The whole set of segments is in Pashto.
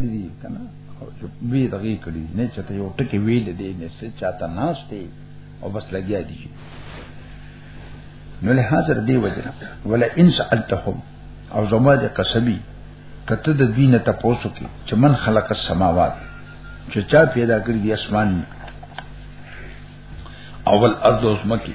دي کنه او چې وی دغه کړي نه چې ته یو ټکی ویل دي نه څه چاته ناشته او بس لګیا دي نو له حاضر دی وجه ولا ان سالتهم او زما د قصبی کته د دینه ته پوسو کې چې من خلق السماوات چې چا پیدا کړی دی اسمان اول ارض اوس مکی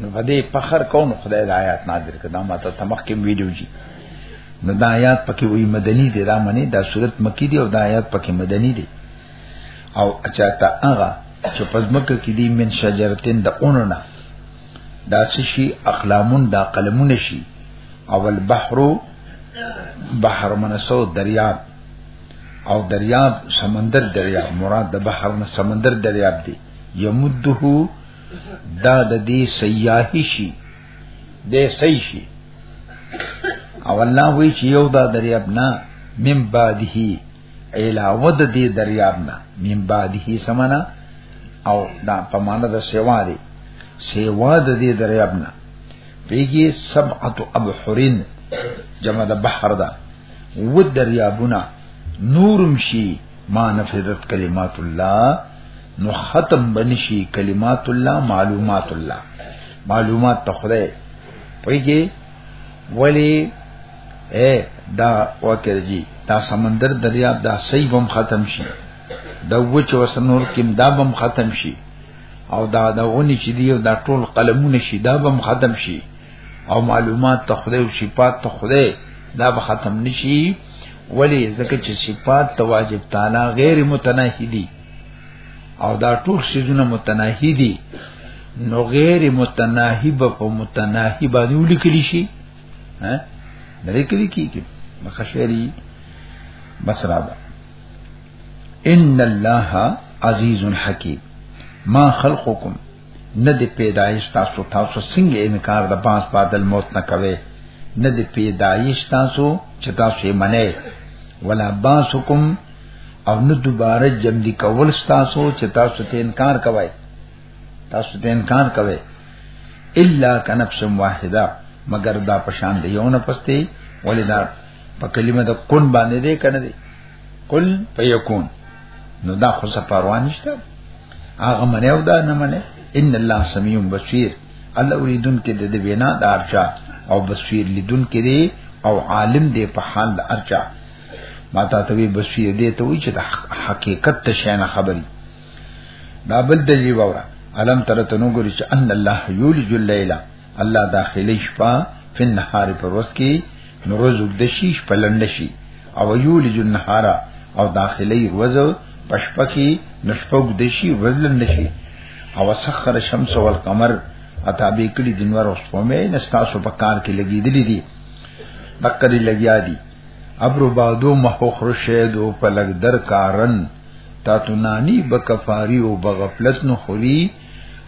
نو باندې فخر کوم خدای د آیات نازل کړه دا ماته تمخ کې ویډیو جی نو دا آیات پکې وی مدني دی دا معنی دا صورت مکی دی او دا آیات پکې مدني دی او اچا تا هغه چې پزمکه کې دی من شجرتين د اونو نه دا شي اقلامون دا قلمونه شي او البحر بحر منسو دریاب او دریاب سمندر دریاب مراد د بحر نه سمندر دریاب دی یمده دا د دې سیاحي شي د صحیح شي او الله وی چې یو دا دریاب نه من بعده علاوه د دې دریاب نه من بعده سمانا او دا په معنا د سیوا دی سیوا د دې دریاب نه پیږي سبعه ابحرین جمع د بحر دا و دریابونه نورم شي ما نفذت کلمات الله نو ختم بنشي کلمات الله معلومات الله معلومات ته خدای پويږي ولی اے دا وکړي دا سمندر دریا دا سیبم ختم شي د وچ وسنور کې دا بم ختم شي او دا دا ونی چې دی دا ټول قلمونه شي دا بم ختم شي او معلومات ته خدای او صفات ته خدای دا به ختم نشي ولی زکه چې صفات تواجب تعالی غیر متناهی دي او دا ټول سيزونه متناهي دي نو غیر متناهی به په متناهی باندې ولیکل شي ها نه لیکل کیږي مخشری بس را ده ان الله عزیز حکیم ما خلقکم نه د پیدایش تاسو تاسو څنګه انکار د باس بادل موت نه کوي نه د پیدایش تاسو چې تاسو یې منئ ولا باسکم او نه دوباره جمع دي کول تاسو چې تاسو ته انکار کوي تاسو ته انکار کوي الا کنفس واحده مگر دا پشان دی یو نفس دی ولې دا په کلمه د کون باندې دی کنه دی کل فیکون نو دا خو سپاروا نشته هغه منه او دا نه منه ان الله سمیع بصیر الله ولیدون کې د دې بنا د ارچا او بصیر لیدون کې او عالم دی په حال د ارچا ما ته ته بس یې دې ته وی چې د حقیقت ته شنه خبري دا بل دلیل وره علم تر ته نو ګوري چې ان الله یولج الليل الله داخلي شپه په نهار پر ورځ کې نورز د شي شپه لند شي او یولج النهار او داخلي ورځ پشپه کې نشپوګ د شي ورځ لند شي او سخر شمس او القمر اتا به کلی دنور اوس په مې نستاسو په کار کې لګیدلې دي بکرې لګیا دي ابرو بادو محو خرشیدو پلک در کارن تا تو نانی بکفاری و بغفلت نخوری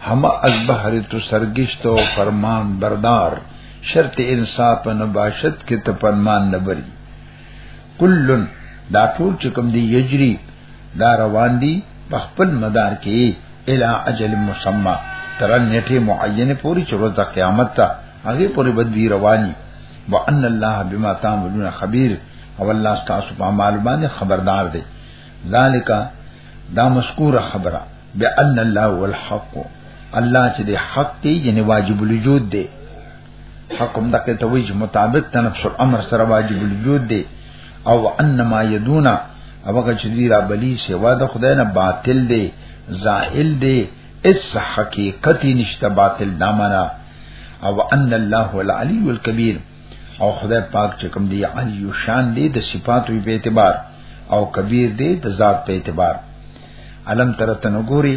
همه از بحر تو سرگشت و فرمان بردار شرط انصاف نباشد که تپنمان نبری کلن دا ټول چې کوم دی یجری دا روان دي په خپل مدار کې الی اجل مسمى تر نیټه معینه پوری چې ورځ قیامت ته هغه پوری بدوی رواني وان الله بما تعملون خبير او الله تاسو په مال باندې خبردار دی ذالک دا مذکور خبره بان الله هو الحق الله چې دی حق دی یعنی واجب الوجود دی حکم دغه ته وی چې مطابق تنفس الامر سره واجب الوجود دی او انما یدونا او هغه چې دی را بلی سوا د خدای نه باطل دی زائل دی اس حقیقت نشته باطل نامنا او ان الله العلی الکبیر او خدای پاک چې کوم دی علی شان دی د صفاتو په اعتبار او کبیر دی د ذات په اعتبار علم تر تنګوري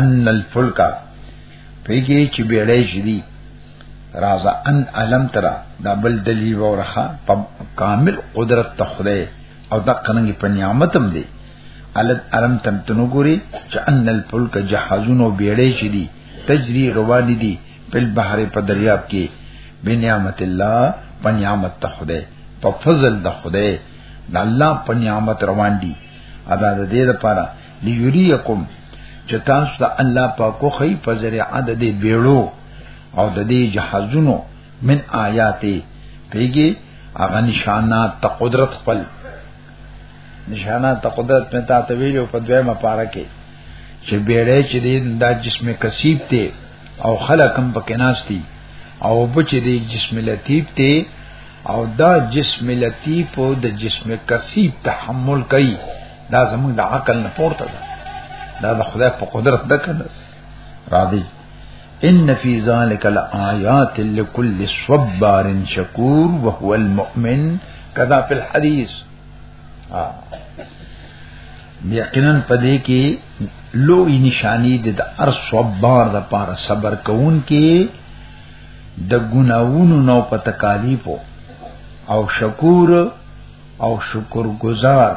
ان الفلک پیږي چې بیړې شدي رازا ان علم تر دا بل دلیل ورخه په کامل قدرت ته خدای او دا قننګ په نعمتم دی الد علم تم تنو ګوري چې ان الفلک جهازونو بیړې شې دي تجری روان دي په بحر په دریاب کې بنعمت الله په نعمت ته خدای په فضل د خدای د الله په نعمت روان دي ادا د دې لپاره ليريکم چې تاسو ته الله پاکو خی فزر عدد بیړو او د دې جهازونو من آیاتی پیږي هغه نشانات ته قدرت خپل نشانات ته قدرت په تا ته ویلو په دویمه پارا کې چې بیړې چې دا جسم کثیب ته او خلق هم پکې ناشتي او بچ دې جسم لطیف ته او دا جسم لطیف او د جسم کثیب تحمل کوي دا زموږ د عقل نه پورته ده دا د خدای په قدرت ده کنه راځي ان فی ذلک لآیات لكل صبار شکور وهو المؤمن کذا فی الحدیث یقینا پدې کې لوی نشانی د هر صبر د پاره صبر کوون کې د ګناوونو نو په تکالیفو او شکور او شکر گزار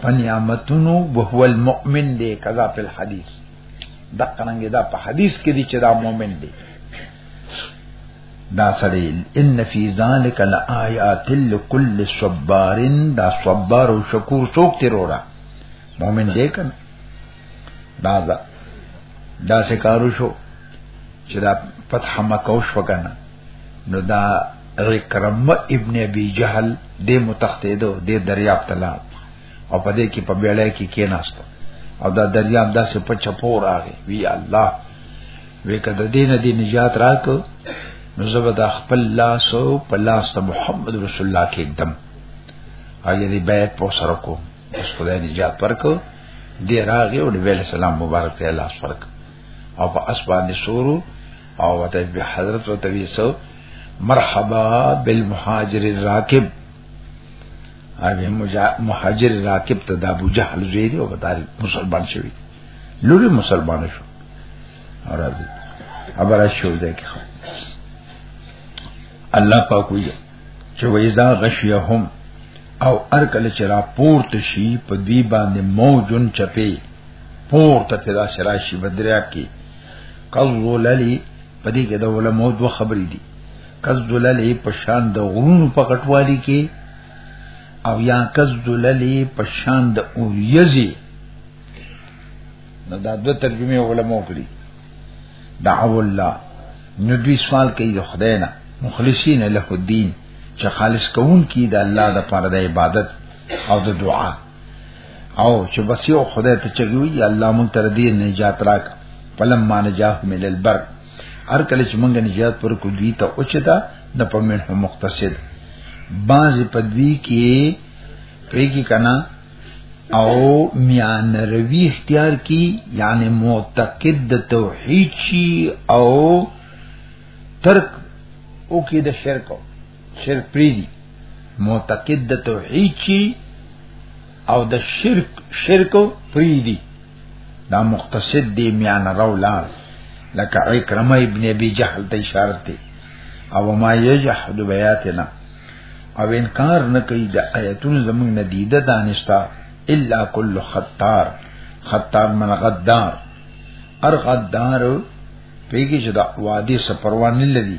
په نعمتونو وهو المؤمن دې کذا فی الحدیث د قرنګ دا په حدیث کې دي چې دا مؤمن دی دا سړی ان فی ذلک لآیات لكل صبار دا صبر او شکور څوک تیرورا مؤمن دی کنه دا دا دا سکارو شو چې دا فتح مکه وش وکنه نو دا رکرم ابن ابي جهل دې متختیدو دې دریاب تلاب او په دې کې په بیړې کې کېناست او دا دریاب داسې په چپو راغی وی الله وی کده دین دې نجات راک نو زبر د خپل لاس او په لاس د محمد رسول الله کې دم هغه دې بیعت په سره کو اوس خدای نجات ورکو دې راغی او نبی سلام مبارک ته لاس ورک او په اسبان شروع او وته به حضرت وتوی سو مرحبا بالمهاجر الراکب هغه مهاجر راکب ته د ابو جهل زوی دی او تاریخ مسلمان شوی لوري مسلمان شو راځي ابره شو دی کې الله پاک وي چې وېزا غشيهم او ار کله چې را پورته شي په دوی باندې موجن چپی پورته پیدا شراشي بدریا کې قذو للی په دې کې د علماء دوه خبرې دي کز دللی په شان د غرونو په غټوالي کې او یا کز دللی په شان د اوریزي نو دا دو ترجمه علماء کړی دعو الله نو دوی سوال کوي د خدای نه مخلصین له الدين چې خالص کوون کی د الله د پاره د عبادت او د دعا او چې بس یو خدای ته چګوي یا الله مونږ تر دې نجات راک فلم ما نجاه من البر هر کله چې مونږ نجات پر کو دوی ته اوچتا د پمن هم مختصد باز پدوی کې پیګی کنا او میان روی اختیار کی یعنی معتقد د توحید شي او ترک او کې د شرک شرک پریدي معتقد د توحید چی او د شرک شرک پریدي دا مختصد دی میان رولا لکه اکرمه ابن ابي جهل ته اشاره دی او ما یجحد بیاتنا او انکار نه کوي د آیتونو زمونږ نه دی د دانشتا الا کل خطار خطار من غدار ار غدار پیږي چې دا وادي سپروان نه لري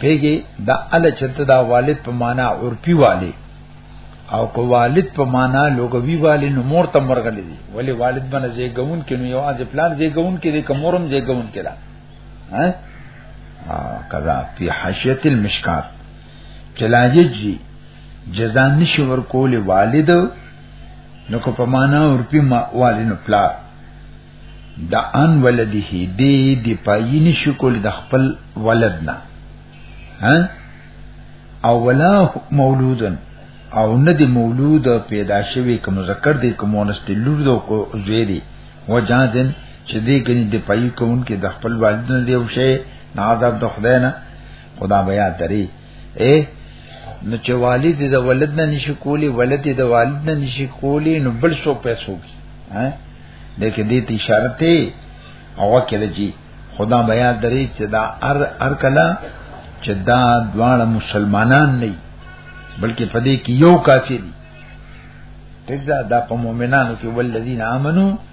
پیږي دا ال چرته دا والد په معنا عرفي والي او کو والد په معنا لوګوي والي نو مور ته مرغلې دي ولی والد باندې زیګون کې نو یو اځ پلان زیګون کې دي کومورم زیګون کې دا ها کذا فی حاشیه المشکات چلاجی جزا نشي ورکول والد نو کو په معنا عرفي والي نو پلان د ان ولده دی دی پای نشو کول د خپل ولد نه ها او ولا مولودن او نه دی مولود پیدا شوی کوم ذکر دی کوم ونست لور دو کو زوی دی وجازن چې دی کني دی پای کوم کې د خپل والد نه دی او شی نه عذاب د خدای نه خدا بیا دري اے نو چې والد د ولد نه نشي کولی ولد د والد نه نشي کولی نو بل څو پیسو کی ها دغه دې ته اشاره ته او کله جی خدا بیا درې چې دا ار ار کلا چې دا دواړه مسلمانان نه بلکې په دې کې یو کافر دی تجدا دا په مؤمنانو کې ولذین امنو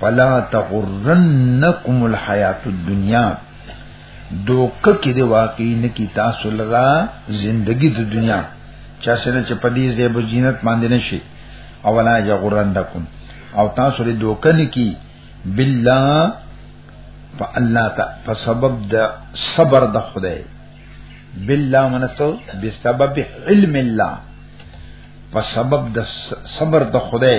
فلا تغرنکم الحیات الدنیا دوکه کې دی واقعي نه کی تاسو لرا زندگی د دنیا چا سره چې پدې زې به زینت باندې نشي او ولا یغرنکم او تاسو لري دوکه نه کی بالله فالله تا فسبب د صبر د خدای بالله منسو بسبب علم الله فسبب د صبر د خدای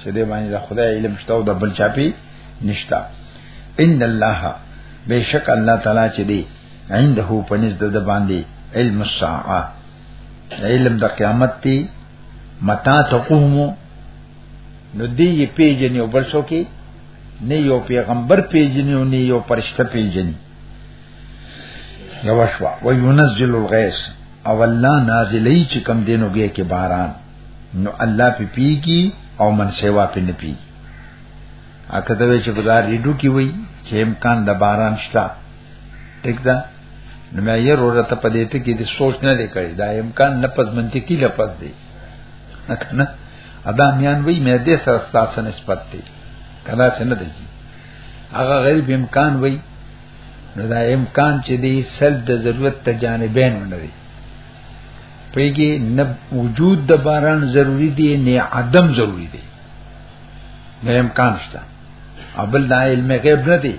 چې دې باندې د خدای علم شته او د بل چاپی نشتا ان الله بشک الله تعالی چې دی عنده پنځ د باندې علم الساعه علم د قیامت دی متا تقوم نو دی یې پیجنې او بل څوک نه یو پیغمبر پیجنې او نه یو پرشته پیجنې یوشوا وینزل الغیث او الله نازلی چې کم دینو کې باران نو الله په پی کی او من سیوا په نه پی اکه دا چې په دار ریډو کی وای چې امکان د باران شته ټیک ده نو مې یې روړه ته پدې ته کې د سوچ نه لیکل دا امکان نه پز منطقي لفظ دی نه ادا میان وی مې دې سره ستاسو نسبت دی کدا څه نه دی هغه غریب امکان وی نو دا امکان چې دی سل د ضرورت ته جانبین نه دی پیږي نه وجود د باران ضروری دی نه عدم ضروری دی نه امکان شته ابل دا علم غیب نه دی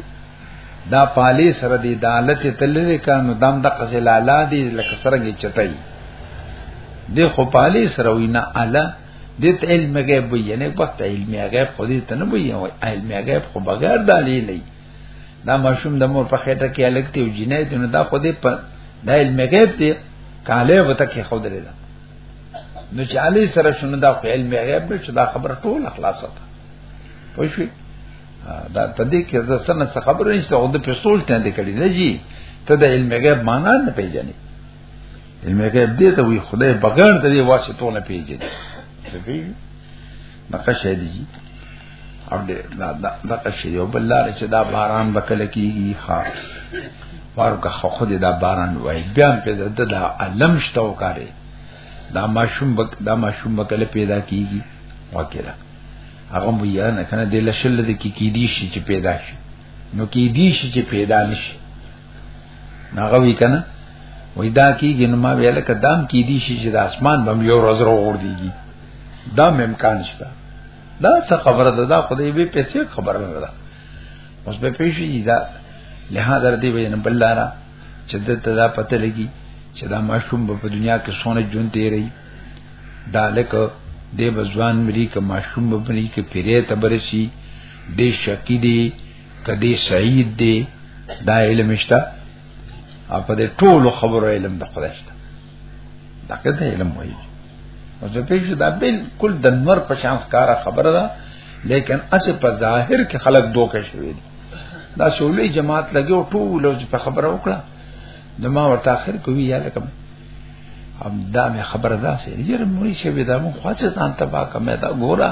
دا پالی سره دی دالت تللی کانو دام د قزل اعلی دی لکه سرګي چتای دی خو پالی سره وینا اعلی دت علم غیب وی نه وخت علم غیب خو دې ته نه وی علم غیب خو بغیر دالی نه دا ماشوم د مور په خېټه کې الګ دی او جنې دی نو دا خو دې په د علم غیب دی کاله وته کې خو درې ده نو چې علي سره شنو دا خو علم غیب دی چې دا خبر ټول خلاصه ده پوه شئ دا تدې کې د سنت څخه خبر نشته او د پستول ته دې کړی نه جی ته د علم غیب معنا نه پیژنې علم غیب دې ته وی خدای بغیر ته دې واسطو نه پیژنې دغه شی دی او دغه شی یو بل لار چې دا باران بکله کیږي ها ورګه خو خو دا باران وای بیا په د د علم شته وکاره دا ماشوم بک دا ماشوم بکله پیدا کیږي وکړه هغه مو یا نه کنه د لشل د کی کی دی شي چې پیدا شي نو کې دي شي چې پیدا نشي ناغه وی کنه وای دا کیږي نو ما ویل کدام کې دي شي چې د اسمان بم یو ورځ ور دیږي دا امکان شته دا څه خبره ده دا خدای به پیسې خبره نه ده اوس به پیشي دا لہذا دې به نه بلاره چې د ته دا پته لګي چې دا ماشوم په دنیا کې سونه جون دی رہی دا لکه دې بزوان مری که ماشوم بنی کې پیره تبرشي دې شکی دی کدی سعید دی دا علم شته او په دې ټول خبرو علم د خدای شته دا کده علم وایي او زه پیښ دا بالکل د نور په شان کار خبره ده لیکن اس په ظاهر کې خلک دوکه شوی دي دا شولې جماعت لګي او ټول په خبره وکړه نو ما ورته اخر کوي یا لکه هم دا مې خبره ده چې یره موري شوی دا مو خاصه ځان تبا کمه دا ګورا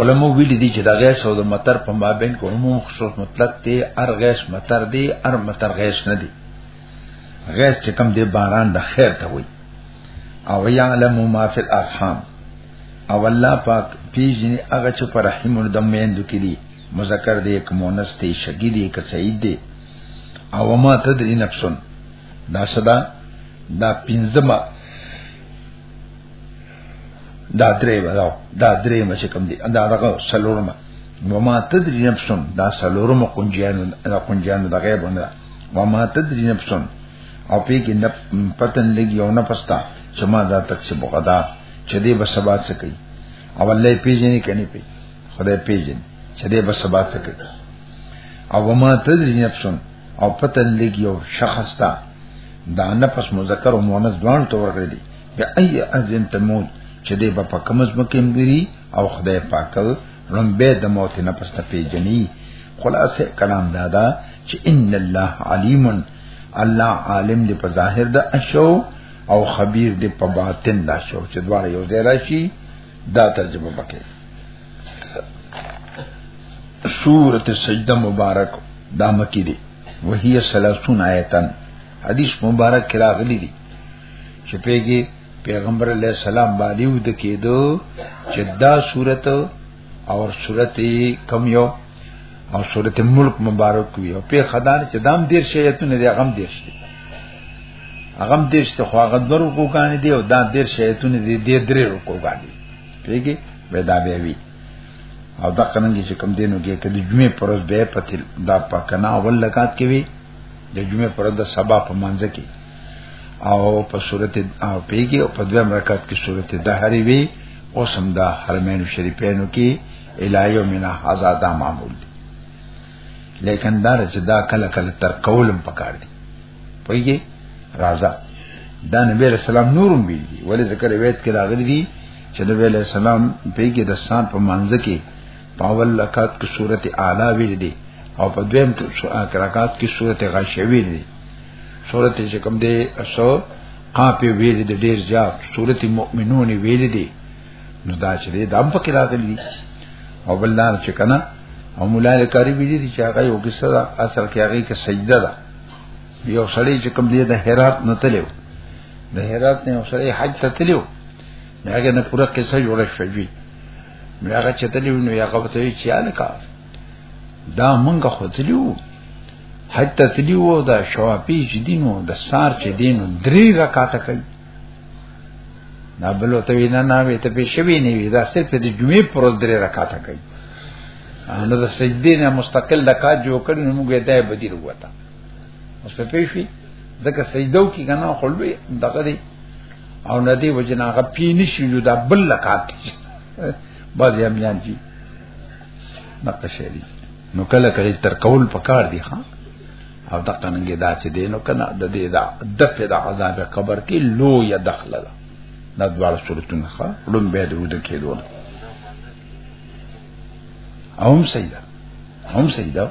علماء ویلي دي چې دا غیث او د مطر په مابین کې عموم خصوص مطلق دی ار غیث مطر دی ار مطر غیث نه دی غیث چې کم دی باران د خیر ته وي او یعلم ما فی الارحام او الله پاک پیژني هغه چې پر رحم د میندو کې دي مذکر دی یک مؤنث دی شګی دی که سعید دی او ما تدری نفسن دا صدا دا پنځمه دا درې ولاو دا درې مچ کم دي دا دغه سلورمه وما تدري نفس دا سلورمه کنجان دا کنجان د غیب نه وما تدري نفس او په کې نه پتن لګي او نه پستا چې ما دا تک څه بغدا چې دې بس سبا څه کوي او الله پیژنې کني پی خدای پیژنې چې دې بس سبا څه کوي او وما تدري نفس او پتن لګي او شخص تا دا نفس مذکر او مؤنث دوان تور کړی بیا ای ازم تموت چې دې په پکمز مکه مري او خدای پاک رمبه د موت نه پس ته پیجنې خلاصه کلام دادا چې ان الله علیم الله عالم دې په ظاهر د اشو او خبیر دې په باطن د اشو چې دواړه یو ځای راشي دا ترجمه وکړي سورت سجدہ مبارک دا مکی دی وهي 30 آیتن حدیث مبارک کراغلی دی چې پیګي پیغمبر علی السلام باندې ود کېدو چې دا صورت او صورت کم یو او صورت ملک مبارک وی او په خدان چې دام دیر شیتونه دی غم دیر شي غم دیر شته خو غم درو کوګانی دی او دا دیر شیتونه دی دې درې کوګانی پیګي ودا به وی او دا قننګي چې کم دینو کې کله جمعې پرز به پتل دا پکنا اول لکات کې وی د جمعې پر د سبا په منځ کې او په صورت او پیږي او په دویم رکعت کې صورت دهری وی او سم دا حرمین شریفینو کې الایو منا آزاد معمول دی لیکن دا چې دا کله کله تر قولم پکار دی پویږي رازا دا نبی علیہ السلام نورم ویل دي ولې ذکر روایت کې راغلي دي چې نبی علیہ السلام پیګه د سان په منځ کې پاول لکات کې صورت اعلی ویل دي او په دویم کې رکعات کې صورت غاشوی دي سورته چې کوم دی اسو قافه ویل دي ډیر زیات سورته مؤمنون ویل دي نو دا چې دی دام پکې راغلي او بلدار چې کنه او مولا کاری ویل دي چې هغه یو قصه ده اصل کې هغه کې سجده ده یو سړی چې کوم دی د هرات نه تلو د هرات نه یو سړی حج ته تلو هغه نه پوره قصه جوړه شوې هغه چې تلو نو هغه ته چې الکا دا مونږه خو تلیو حج ته تلیو دا شوافی چې دینو د سار چې دینو درې رکعاته کوي دا بلو ته وینا نه وي ته به شوی نه وي دا صرف د جمعې پر ورځ درې رکعاته کوي نو د سجدې نه مستقل رکعات جوړ کړي نو موږ ته بدیل وتا اوس په پیښوي ځکه سجدو کې کنه خلوی دغه دی او ندی وجنا غپی نشي نو دا بل رکعات بعضی هم ځان دغه شی دی نو کله کله تر کول پکار دی ها او دغه ننګ دا چې دی نو کنه د دې دا دغه د عذاب قبر کې لو یا دخله ده دا دوار صورتونه ښه لوم به د ود کې دوه هم سیدا هم سیدا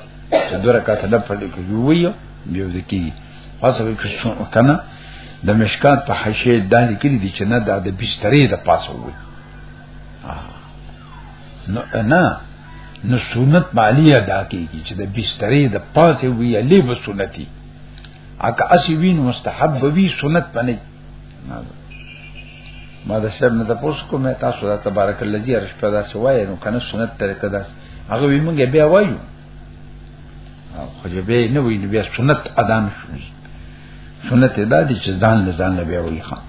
چې دوه رکعات د پړې کې ویو بیا د کې خاصه به کنه د مشکات په حشې دالې کې دي چې نه دا د بسترې د پاسه وي نو نه نو سنت بالی ادا کیږي چې د بسترې د پاسه وی علی به سنتي اګه اسی وین مستحب وی سنت پنه ما د شب نه تاسو کومه تاسو د تبارک الذی ارش پیدا سوای نو کنه سنت طریقه داس هغه وی مونږ بیا وایو خو چې به نه وی بیا سنت ادا نشو سنت ادا دي چې ځان له ځان نه بیا وی خان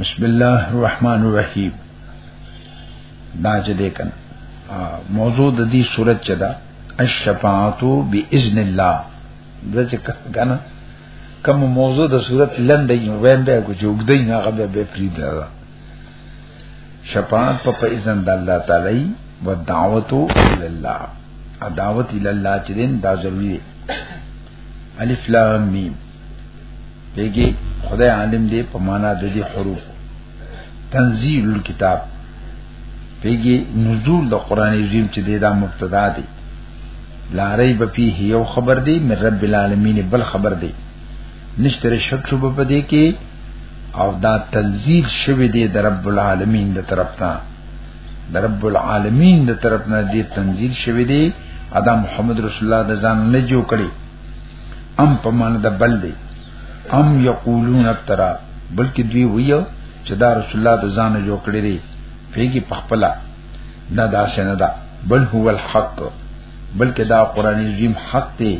بسم الله الرحمن الرحیم دا چې دې کنه موضوع د دې صورت چې دا الشفاعت باذن الله دا چې کنه کوم موضوع د صورت لنډه یو ویم به کو جوګدې نه هغه به فرید را شفاعت په اذن د الله تعالی و دعوت الى الله دعوت الى الله چې دین دا ضروری الف لام میم پیږي خدای عالم دی په معنا د دې حروف تنزيل الكتاب پیږي نزول د قران عظیم چې دا مبتدا دی لا ریب فيه یو خبر دی من رب العالمین بل خبر دی نشتر شک شوب په دې کې او دا تنزيل شوی دی د رب العالمین د طرف نه د رب العالمین د طرف نه دی تنزيل شوی دی ادا محمد رسول الله د ځان نه جو کړی ام په معنی د بل دی ام یقولون ترا بلکې دوی ویو چې دا رسول الله د ځان جوړ کړی دی پیګي پخپلا نه دا سن دا بل هو الحق بلکې دا قران عظیم حق دی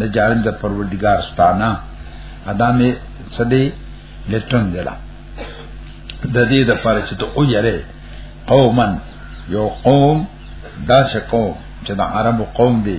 د جانب د پروردگار ستانه ادا می صدې لټون دلا د دې د پاره چې ته او یاره قومن یو قوم دا څه قوم چې د عربو قوم دی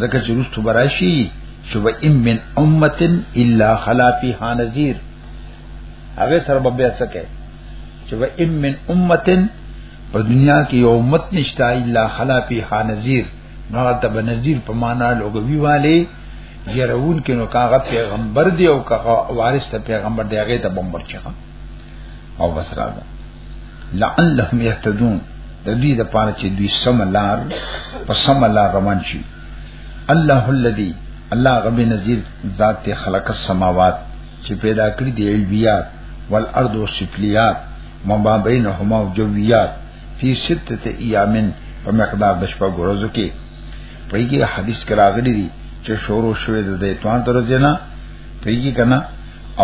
زکه چې رستو براشي چې و ان من امه الا خلا فيها نذير هغه سره به بیا سکه چې و ان من امه په دنیا کې یو امت نشتا الا خلا فيها نذير نو ته به نذير په معنا لوګوي والے يرون کې نو کاغه پیغمبر دی او کاغه وارث ته پیغمبر دی هغه ته بمبر چخه او بس راځه لعلهم يهتدون د دې د پاره چې دوی سملار په سملار روان شي الله الذي الله غبي نذير ذات ته خلق السماوات چې پیدا کړی دی علویات والارض والسفليات وما بينهما وجويات في سته ايام په مقدار د شپږ ورځو کې پیږي حدیث کې راغلي دي چې شورو شوه د اتوان تر ځنه پیږي کنه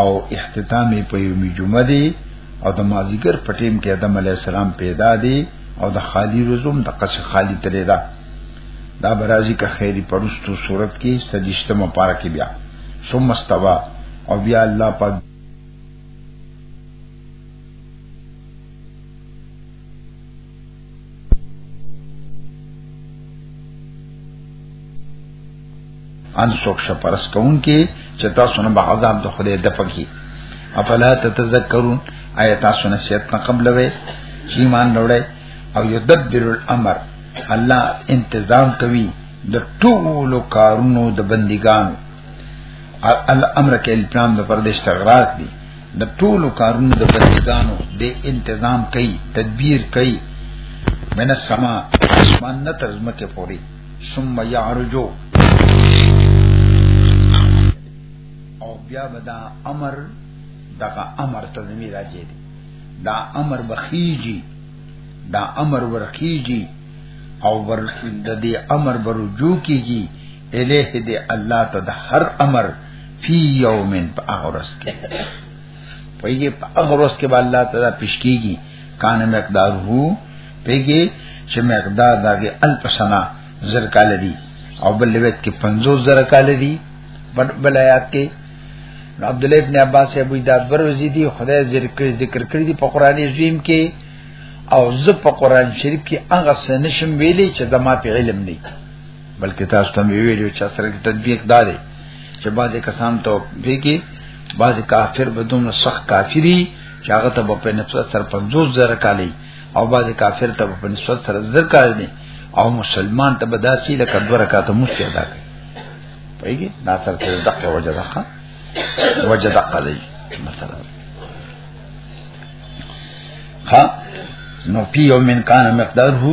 او اختتامي په یومي جمعه دی او د مازیګر په ټیم کې آدم علی السلام پیدا دی او د خالی رزوم د قص خالی تللی دا دا برازي که خیری پرستو صورت کې سدشتم پارا کې بیا ثم استوا او بیا الله پاک ان څوک شپرس کون کې چې تاسو نه به عذاب د خدای د پکی افلا تتذکرون آیا تاسو نه شیت نه قبلوي چې ایمان وروړي او یدبر الامر الله انتظام کوي د ټولو کارونو د بندګانو الامر کې الپلان د پردیش تغراق دي د ټولو کارونو د بندګانو د انتظام کوي تدبیر کوي من السما اسمان نه تر زمکه پوری ثم يعرجو او بیا بدا امر دغه امر ته زمي راځي دا امر بخیجی دا امر ورخیجی او ور د دې امر برجو کیږي الیه دی الله ته د هر امر فی یومن په اغرس کې پیږي په اغرس کې به الله تعالی پیش کیږي کان مقدار هو پیږي چې مقدار دغه الف سنه زر کال دی او بل وخت کې 50 زر کال دی بل آیات کې عبد الله ابن عباس ابو داد بروزی دی خدای ذکر ذکر کړی دی په قران عظیم کې او زه په قران شریف کې هغه سنشم ویلي چې د ما په علم نه بلکې تاسو ته ویلو چې سره کې تطبیق داري چې بعضې کسان ته ویږي بعضې کافر بدون سخت کافری چې هغه ته په نسبت سره 50 زره کالي او بعضې کافر ته په نسبت سره زر کالي دي او مسلمان ته بداسي لکه دوه رکعات مستي ادا کوي پېږي دا سره ته دغه وجه ده وجه ده قضیه مثلا ها نو پیو من کان مقدار هو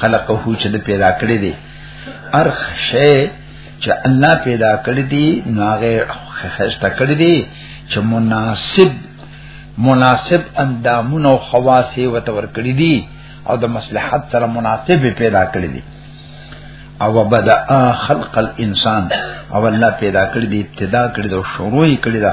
خلقه چې د پیدا کړی دی ارخ شی چې الله پیدا کړی دی نو هغه خسته کړی دی چې مناسب مناسب اندامونه او خواص یې وتور کړی دي او د مصلحت سره مناسب پیدا کړی دي او بدا خلق الانسان او الله پیدا کړی دی ابتدا کړی دا شروع کړی دا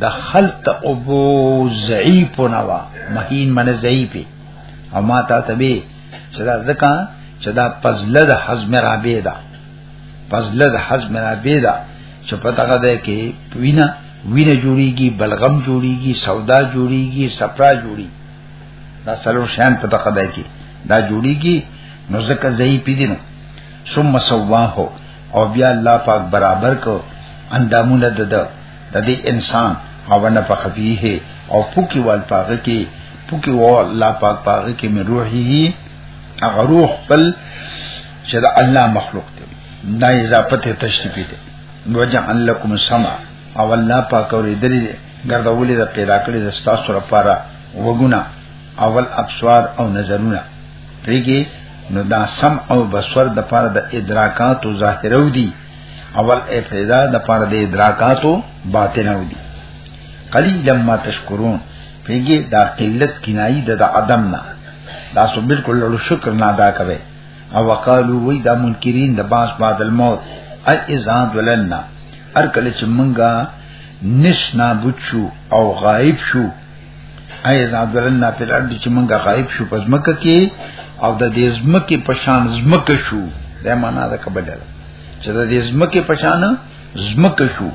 دخلت ابو ضعیف نوا مهین من ضعیف او ما تا ته به چې دا ځکه چې دا پزله د حزم رابې ده پزله د حزم رابې ده چې پته غده کې وینا وینه جوړیږي بلغم جوړیږي سودا جوړیږي سپرا جوړي دا سلو شان پته غده کې دا جوړیږي نو ځکه ضعیف دي نو ثم سواه او بیا الله پاک برابر کو اندامونه دده د دې انسان او نه په خفيه او پوکي وال پاګه کې پوکي و الله پاک پاګه کې مې روحي هغه روح بل چې د الله مخلوق دی دا اضافه ته تشریف دی وجعل لكم السمع او الله پاک اورې درې ګرځولې د پیدا کړې د ستاسو لپاره وګونه اول ابصار او نظرونه پیږي نو دا سم او بصر د پاره د ادراکات او ظاهرو دي اول ای پیدا د پاره د ادراکاتو باطن او دي قلیلا ما تشکرون پیګه دا قلت کنایي د عدم نه دا سو بالکل له شکر نه ادا کوي او وقالو وی دا منکرین د باس بعد الموت ای اذا ولنا ار کله چې مونږه نشنا بچو او غائب شو اي اذا ضللنا في الارض چې مونږه غائب شو پس مکه کې او د دې زمکه پشان زمکه شو دا معنا ده کبل ده چې د دې زمکه پشان زمکه شو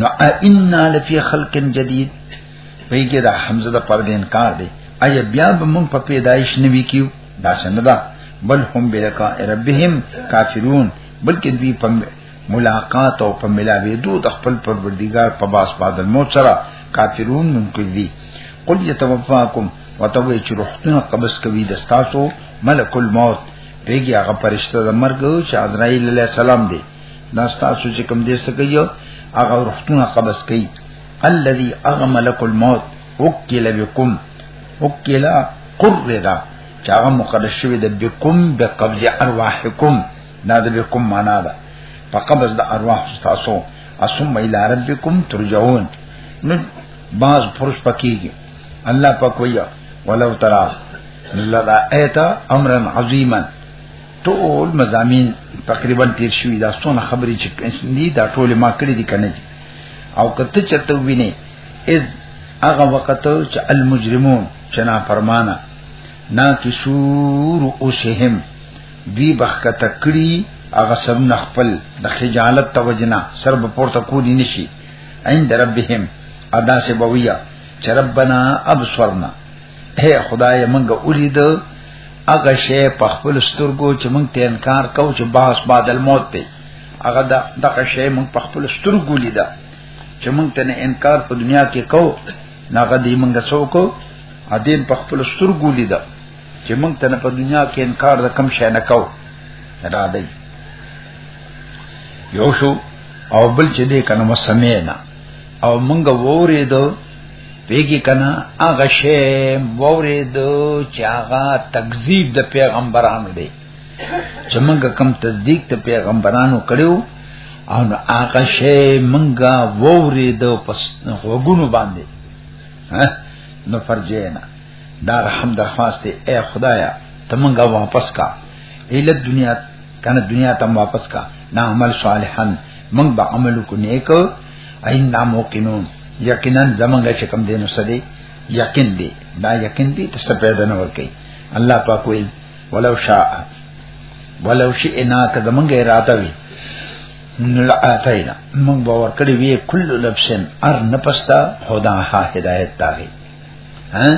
نو ان لفي خلق جديد ویګه دا حمزه د پر دې انکار دی اي بیا به مونږ په پیدایش نوي کیو دا څنګه ده بل هم بلقاء ربهم کافرون بلکې دوی په ملاقات او په ملاویدو د خپل پروردگار په باس بعد الموت سره کافرون منکر دي قل يتوفاكم وتوي چې روحونه قبض کوي د تاسو ملک الموت پیږي هغه فرشته د مرګ چې عزرائیل علیه السلام دی دا تاسو چې کوم دې سکیو هغه روحونه قبض کوي الذي اغملك الموت وکیل بكم وکیل قرر دا چې هغه مقرر شوی د بكم بقبض ارواحکم دا د بكم معنا ده په قبض د ارواح تاسو اسم الى ربكم ترجعون نو باز فرش پکېږي الله پاک ویا ولو ترى لرا ایت امرا عظیما ټول مزامین تقریبا تیر شوی دا څونه خبرې چې دي دا ټول ما کړې دي کنه او کته چرته ویني اذ هغه وخت چې المجرمون چې نا فرمانه نا کشور اوسهم دوی بخکت کړی هغه سرونه خپل د خجالت توجنا سر به پورته کولی نشي عند ربهم ادا سے بویا چې ربنا ابصرنا هي خدای منګه اولید هغه شی په خپل سترګو چې مونږ ته انکار کو چې باس بعد الموت دی هغه د دغه شی مونږ په خپل سترګو لیدا چې مونږ ته انکار په دنیا کې کو ناګه دی مونږ څوک ادین په خپل سترګو لیدا چې موږ ته په دنیا کې انکار د کم شي نه کو را دی یو شو او بل چې دې کنه مسمینا او موږ وورې دو پیګی کنا هغه شی وورې دو چې هغه تکذیب د پیغمبرانو دی چې موږ کم تصدیق د پیغمبرانو کړو او نو هغه شی منګه ووري د پس غوګونو باندې ها نو فرجینا دا رحم درخواست دی اے خدایا ته مونږه واپس کا اله دنیا کنه دنیا ته واپس کا نا عمل صالحا مونږ به عمل کو نیک اين نا موقنون یقینا زمونږ چې کم دینو سدي یقین دی دا یقین دی ته څه پیدا نه ورکي الله پاک ویل ولو شاء ولو شئنا که زمونږ اراده وي نلا اتینا مونږ باور کړی وی کل لبسن ار نپستا خدا ها هدایت تاغي ها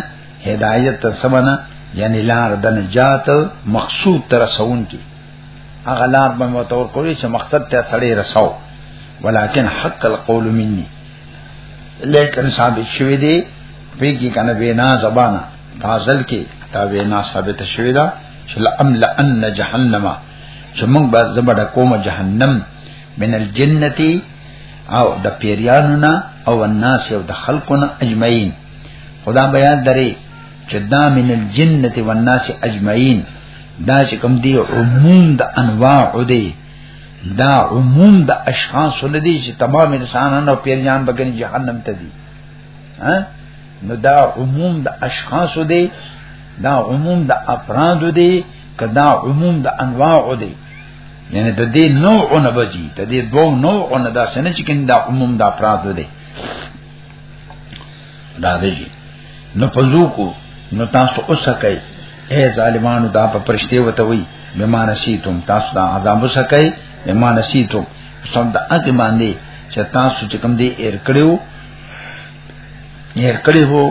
هدایت تر سمنا یعنی لار د نجات مقصود تر رسون کی هغه لار به متور کوي چې مقصد ته سړی رساو ولکن حق القول مني لیکن ثابت شوی دی پیږي کنه وینا زبانه فاضل کې دا وینا ثابت شوی دا چې لام لان جهنم چې موږ به زبر کوم جهنم من الجنتی او د پیریانو نه او الناس او د خلقو نه اجمعین خدا بیا درې چې دا من الجنه والناس اجمعین دا چې کوم دی عموم د انواع دی دا عموم د اشخاص لدی چې تمام انسانانو پیریان بګنی جهنم ته دي ها نو دا عموم د اشخاص دی دا عموم د افراد دی کدا عموم د انواع دی یعنی د دې نوعونه بچي د دې دوو نوعونه دا سنه چې کیندا عموم دا افراد دي دا دی نو پزو کو نو تاسو اوسکای اے ظالمانو دا په پرشته وته وی بما نسیتم تاسو دا عذاب اوسکای بما نسیتم سم دا اته باندې چې تاسو چې کوم دی ایر کړو ایر کړی وو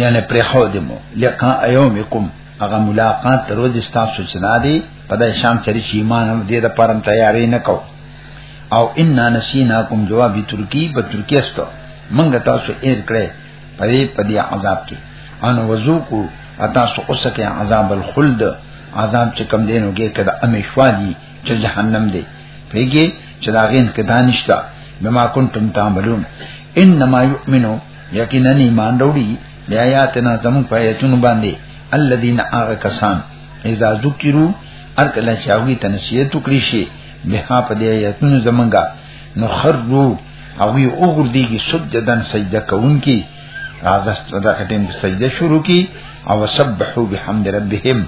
یعنی پرې خو دې مو لکه ایومکم هغه ملاقات تر ورځې تاسو چې نه دی په دې شام سره چې ایمان هم دې د پرم تیارې نه کو او ان نسینا کوم جواب ترکی په ترکی استو منګ تاسو ایر کړې په دې په دې عذاب کې ان وذوقو تاسو اوسه کې عذاب الخلد عذاب چې کم دینو کې کده امیشوا دي چې جهنم دی پیږي چې دا غین کې دانشتا بما کنتم تعملون انما یؤمنو یقینا ایمان وروړي بیا یاتنا زمون پیاتون باندې الذين آغا کسان اذا ذکرو هر کله چې هغه ته نصیحت وکړي شي به په دې آیاتونو زمونږه نو خرجو او وی اوګر دیږي سجدن سجده کوونکی راځه دا کټیم سجده شروع کی او سبحو بحمد ربهم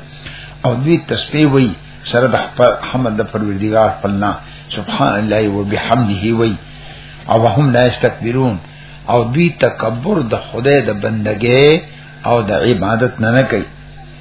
او دوی تسبیح وای سره د حمد د پروردگار خپلنا سبحان الله وبحمده وای او هم لا استكبرون او دوی تکبر د خدای د بندګۍ او د عبادت نه نه کوي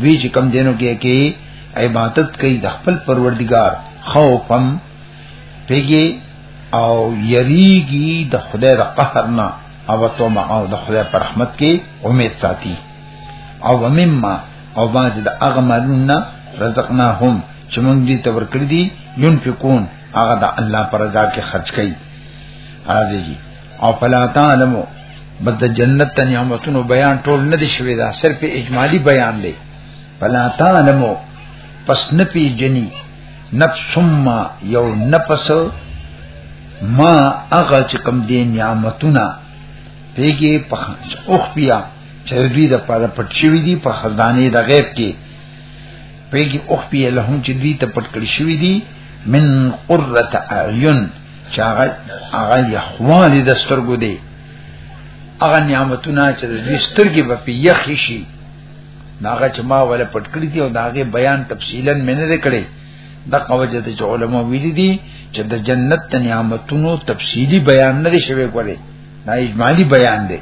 دوی چې کم دینو کې کې عبادت کوي د خپل پروردگار خوفم پیږي او یریږي د خدای د قهر نه او تو ما او د خدای پر رحمت کې امید ساتي او مما او باز د اغمرنا رزقناهم چې موږ دې تور کړی دي ينفقون هغه د الله پر ذات کې خرج کوي راځي او فلا تعلمو بس د جنت ته نعمتونو بیان ټول نه دي شوی دا صرف اجمالی بیان دی فلا تعلمو پس نه پی جنی نفسم یو نفس ما هغه چې کوم دي نعمتونه پیګه په اوخ بیا چې دوی د پاره پټ شوی دي په خزانه د غیب کې پیګه اوخ بیا لهم چې دوی ته پټ کړی شوی دي من قرة اعین چې هغه هغه یخوان دي د سترګو دي هغه نعمتونه چې د دې سترګې په یخ شي هغه چې ما ولا پټ کړی دی او داغه بیان تفصیلا مې نه کړی د قوجه د علماء ویل دي چې د جنت د نعمتونو تفصیلی بیان نه دی شوی کولی دا اجمالی بیان دی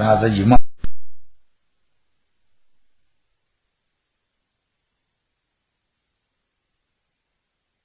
راځه جما